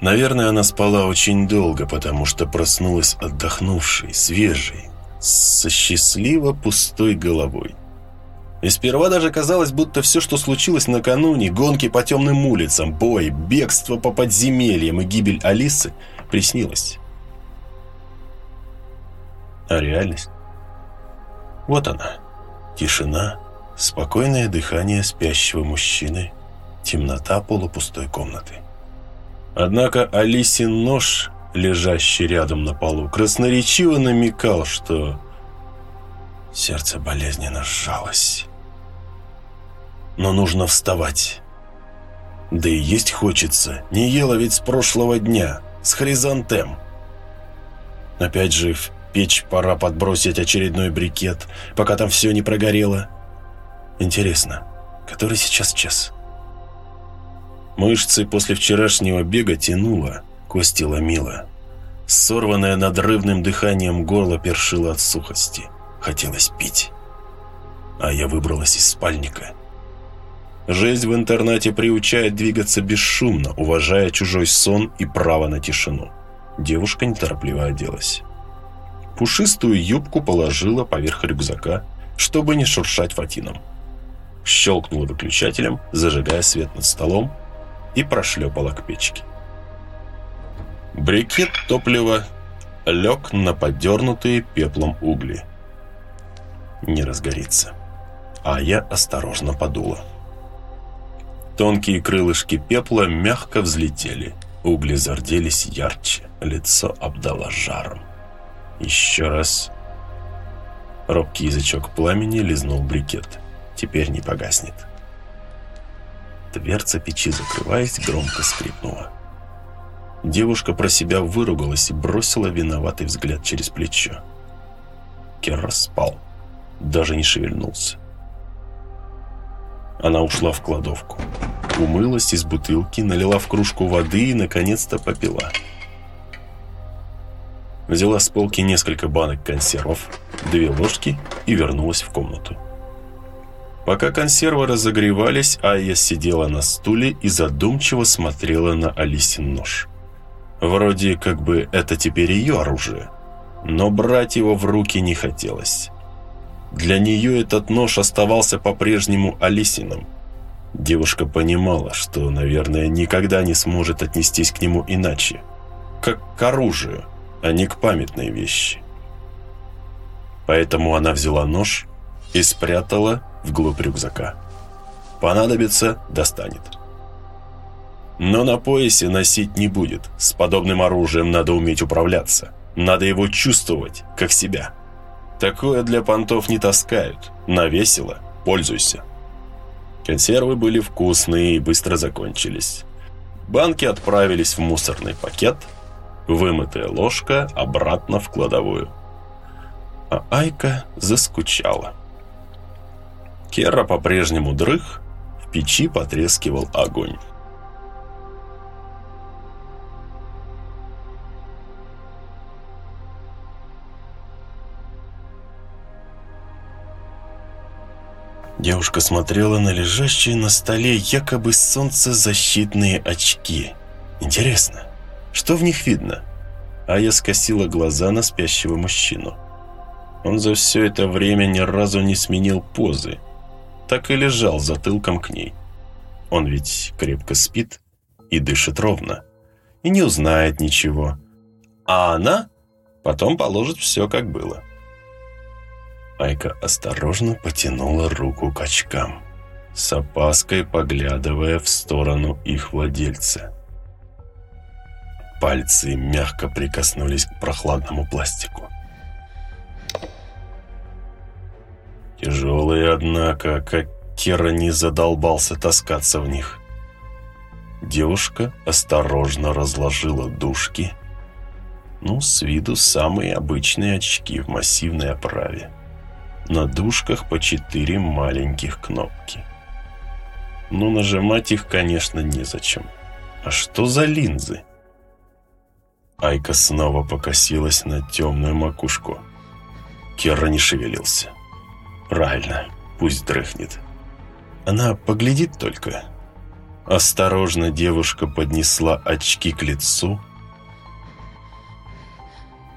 Наверное, она спала очень долго, потому что проснулась отдохнувшей, свежей, со счастливо пустой головой. И сперва даже казалось, будто все, что случилось накануне, гонки по темным улицам, бой, бегство по подземельям и гибель Алисы, приснилось. А реальность? Вот она. Тишина, спокойное дыхание спящего мужчины, темнота полупустой комнаты. Однако Алисин нож, лежащий рядом на полу, красноречиво намекал, что сердце болезненно сжалось. Но нужно вставать. Да и есть хочется. Не ела ведь с прошлого дня, с хризантем. Опять же, в печь пора подбросить очередной брикет, пока там все не прогорело. Интересно, который сейчас час? Мышцы после вчерашнего бега тянуло, кости ломило. Сорванное надрывным дыханием горло першило от сухости. Хотелось пить. А я выбралась из спальника. Жизнь в интернате приучает двигаться бесшумно, уважая чужой сон и право на тишину. Девушка неторопливо оделась. Пушистую юбку положила поверх рюкзака, чтобы не шуршать фатином. Щелкнула выключателем, зажигая свет над столом, и прошлепала к печке. Брикет топлива лег на подернутые пеплом угли. Не разгорится. А я осторожно подула. Тонкие крылышки пепла мягко взлетели. Угли зарделись ярче, лицо обдало жаром. Еще раз. Робкий язычок пламени лизнул брикет. Теперь не погаснет. Дверца печи, закрываясь, громко скрипнула. Девушка про себя выругалась и бросила виноватый взгляд через плечо. Керра спал, даже не шевельнулся. Она ушла в кладовку, умылась из бутылки, налила в кружку воды и, наконец-то, попила. Взяла с полки несколько банок консервов, две ложки и вернулась в комнату. Пока консервы разогревались, Айя сидела на стуле и задумчиво смотрела на Алисин нож. Вроде как бы это теперь ее оружие, но брать его в руки не хотелось. Для нее этот нож оставался по-прежнему Алисиным. Девушка понимала, что, наверное, никогда не сможет отнестись к нему иначе, как к оружию, а не к памятной вещи. Поэтому она взяла нож и спрятала вглубь рюкзака. Понадобится – достанет. Но на поясе носить не будет. С подобным оружием надо уметь управляться. Надо его чувствовать, как себя. Такое для понтов не таскают. Навесило – пользуйся. Консервы были вкусные и быстро закончились. Банки отправились в мусорный пакет, вымытая ложка обратно в кладовую. А Айка заскучала. Керра по-прежнему дрых, в печи потрескивал огонь. Девушка смотрела на лежащие на столе якобы солнцезащитные очки. Интересно, что в них видно? А я скосила глаза на спящего мужчину. Он за все это время ни разу не сменил позы, так и лежал затылком к ней. Он ведь крепко спит и дышит ровно, и не узнает ничего. А она потом положит все, как было. Айка осторожно потянула руку к очкам, с опаской поглядывая в сторону их владельца. Пальцы мягко прикоснулись к прохладному пластику. Тяжелые, однако, как Кера не задолбался таскаться в них. Девушка осторожно разложила дужки. Ну, с виду самые обычные очки в массивной оправе. На дужках по четыре маленьких кнопки. Но нажимать их, конечно, незачем. А что за линзы? Айка снова покосилась на темную макушку. Керра не шевелился. Правильно, пусть дрыхнет. Она поглядит только. Осторожно девушка поднесла очки к лицу.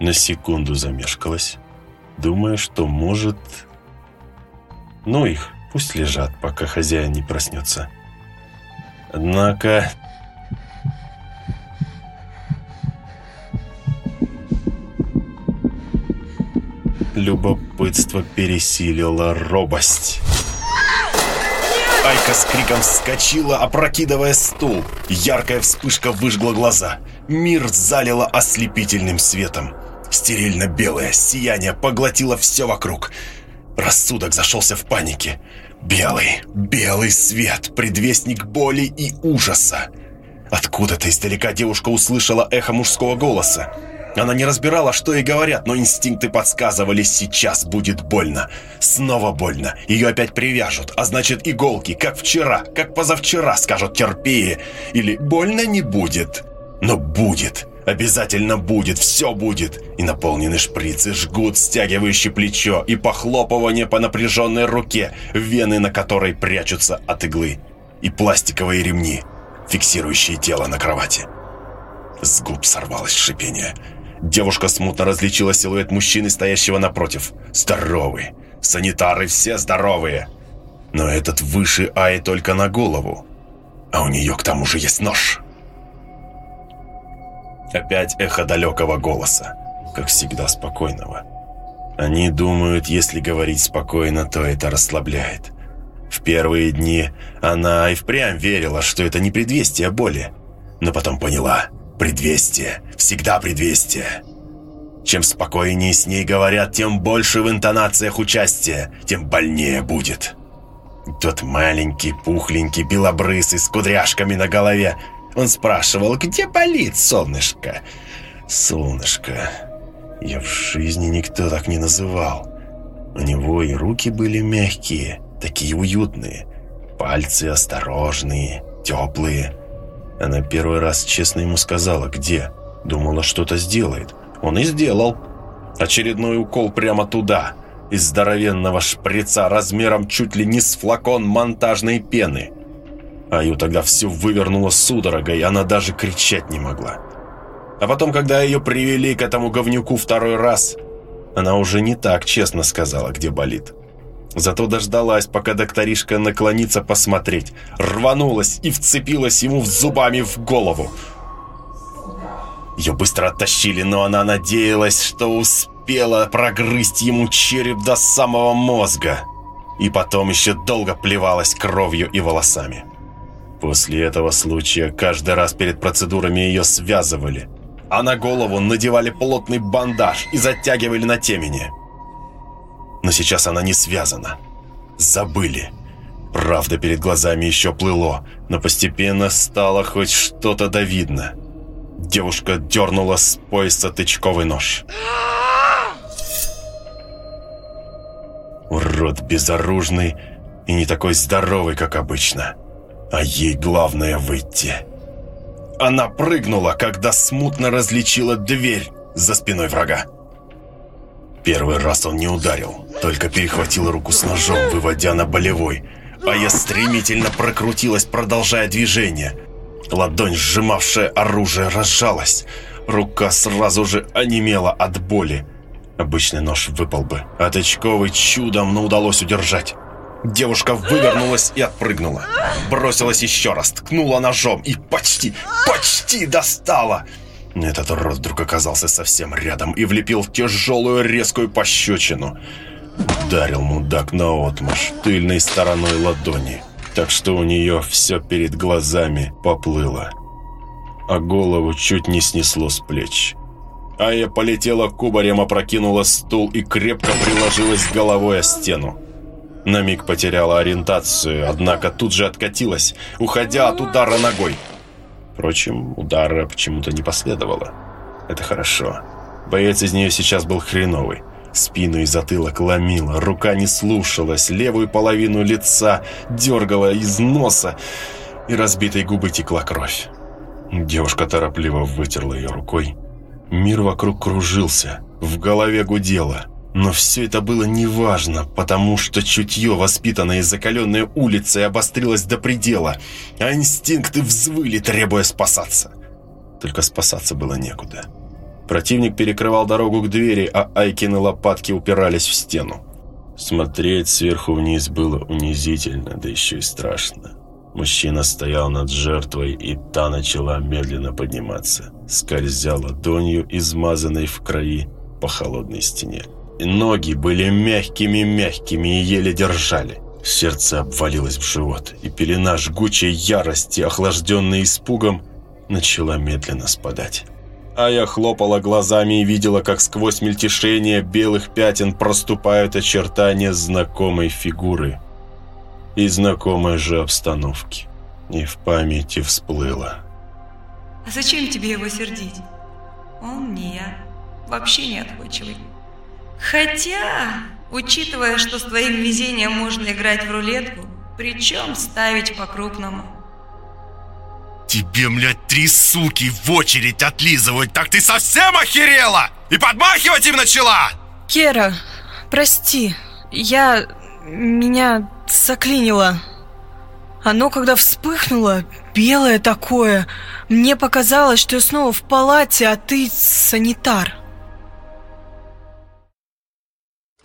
На секунду замешкалась, думая, что может... Ну их, пусть лежат, пока хозяин не проснется. Однако... Любопытство пересилило робость. Айка с криком вскочила, опрокидывая стул. Яркая вспышка выжгла глаза. Мир залило ослепительным светом. Стерильно-белое сияние поглотило все вокруг. Рассудок зашелся в панике. Белый, белый свет, предвестник боли и ужаса. Откуда-то издалека девушка услышала эхо мужского голоса. Она не разбирала, что ей говорят, но инстинкты подсказывали, сейчас будет больно. Снова больно. Ее опять привяжут, а значит иголки, как вчера, как позавчера, скажут терпи. Или больно не будет. Но будет. Обязательно будет, все будет. И наполненные шприцы жгут, стягивающие плечо, и похлопывание по напряженной руке, вены на которой прячутся от иглы. И пластиковые ремни, фиксирующие тело на кровати. С губ сорвалось шипение. Девушка смутно различила силуэт мужчины, стоящего напротив. Здоровый. Санитары все здоровые. Но этот выше Аи только на голову. А у нее к тому же есть нож. Опять эхо далекого голоса. Как всегда спокойного. Они думают, если говорить спокойно, то это расслабляет. В первые дни она и впрямь верила, что это не предвестие боли. Но потом поняла – Предвестие. Всегда предвестие. Чем спокойнее с ней говорят, тем больше в интонациях участия, тем больнее будет. Тот маленький, пухленький, белобрысый, с кудряшками на голове. Он спрашивал, где болит солнышко? Солнышко. Я в жизни никто так не называл. У него и руки были мягкие, такие уютные. Пальцы осторожные, теплые. Она первый раз честно ему сказала, где. Думала, что-то сделает. Он и сделал. Очередной укол прямо туда. Из здоровенного шприца размером чуть ли не с флакон монтажной пены. Аю тогда все вывернуло судорогой, она даже кричать не могла. А потом, когда ее привели к этому говнюку второй раз, она уже не так честно сказала, где болит. Зато дождалась, пока докторишка наклонится посмотреть. Рванулась и вцепилась ему зубами в голову. Ее быстро оттащили, но она надеялась, что успела прогрызть ему череп до самого мозга. И потом еще долго плевалась кровью и волосами. После этого случая каждый раз перед процедурами ее связывали, а на голову надевали плотный бандаж и затягивали на темени но сейчас она не связана. Забыли. Правда перед глазами еще плыло, но постепенно стало хоть что-то да видно. Девушка дернула с пояса тычковый нож. Урод безоружный и не такой здоровый, как обычно. А ей главное выйти. Она прыгнула, когда смутно различила дверь за спиной врага. Первый раз он не ударил, только перехватил руку с ножом, выводя на болевой. А я стремительно прокрутилась, продолжая движение. Ладонь, сжимавшая оружие, разжалась. Рука сразу же онемела от боли. Обычный нож выпал бы, а тычковый чудом, но удалось удержать. Девушка вывернулась и отпрыгнула. Бросилась еще раз, ткнула ножом и почти, почти достала. Этот урод вдруг оказался совсем рядом и влепил тяжелую резкую пощечину. Ударил мудак наотмашь тыльной стороной ладони, так что у нее все перед глазами поплыло. А голову чуть не снесло с плеч. А я полетела кубарем, опрокинула стул и крепко приложилась головой о стену. На миг потеряла ориентацию, однако тут же откатилась, уходя от удара ногой. Впрочем, удара почему-то не последовало. Это хорошо. Боец из нее сейчас был хреновый. Спину и затылок ломила, рука не слушалась, левую половину лица дергала из носа, и разбитой губы текла кровь. Девушка торопливо вытерла ее рукой. Мир вокруг кружился, в голове гудело. Но все это было неважно, потому что чутье, воспитанное и закаленное улицей, обострилось до предела, а инстинкты взвыли, требуя спасаться. Только спасаться было некуда. Противник перекрывал дорогу к двери, а Айкины лопатки упирались в стену. Смотреть сверху вниз было унизительно, да еще и страшно. Мужчина стоял над жертвой, и та начала медленно подниматься, скользя ладонью, измазанной в крови, по холодной стене. Ноги были мягкими-мягкими и еле держали. Сердце обвалилось в живот, и пелена жгучей ярости, охлажденная испугом, начала медленно спадать. А я хлопала глазами и видела, как сквозь мельтешение белых пятен проступают очертания знакомой фигуры и знакомой же обстановки. И в памяти всплыло. А зачем тебе его сердить? Он не я, вообще не отходчивый. Хотя, учитывая, что с твоим везением можно играть в рулетку, причем ставить по-крупному. Тебе, блядь, три суки в очередь отлизывают, так ты совсем охерела? И подмахивать им начала? Кера, прости, я... меня заклинило. Оно, когда вспыхнуло, белое такое, мне показалось, что я снова в палате, а ты санитар.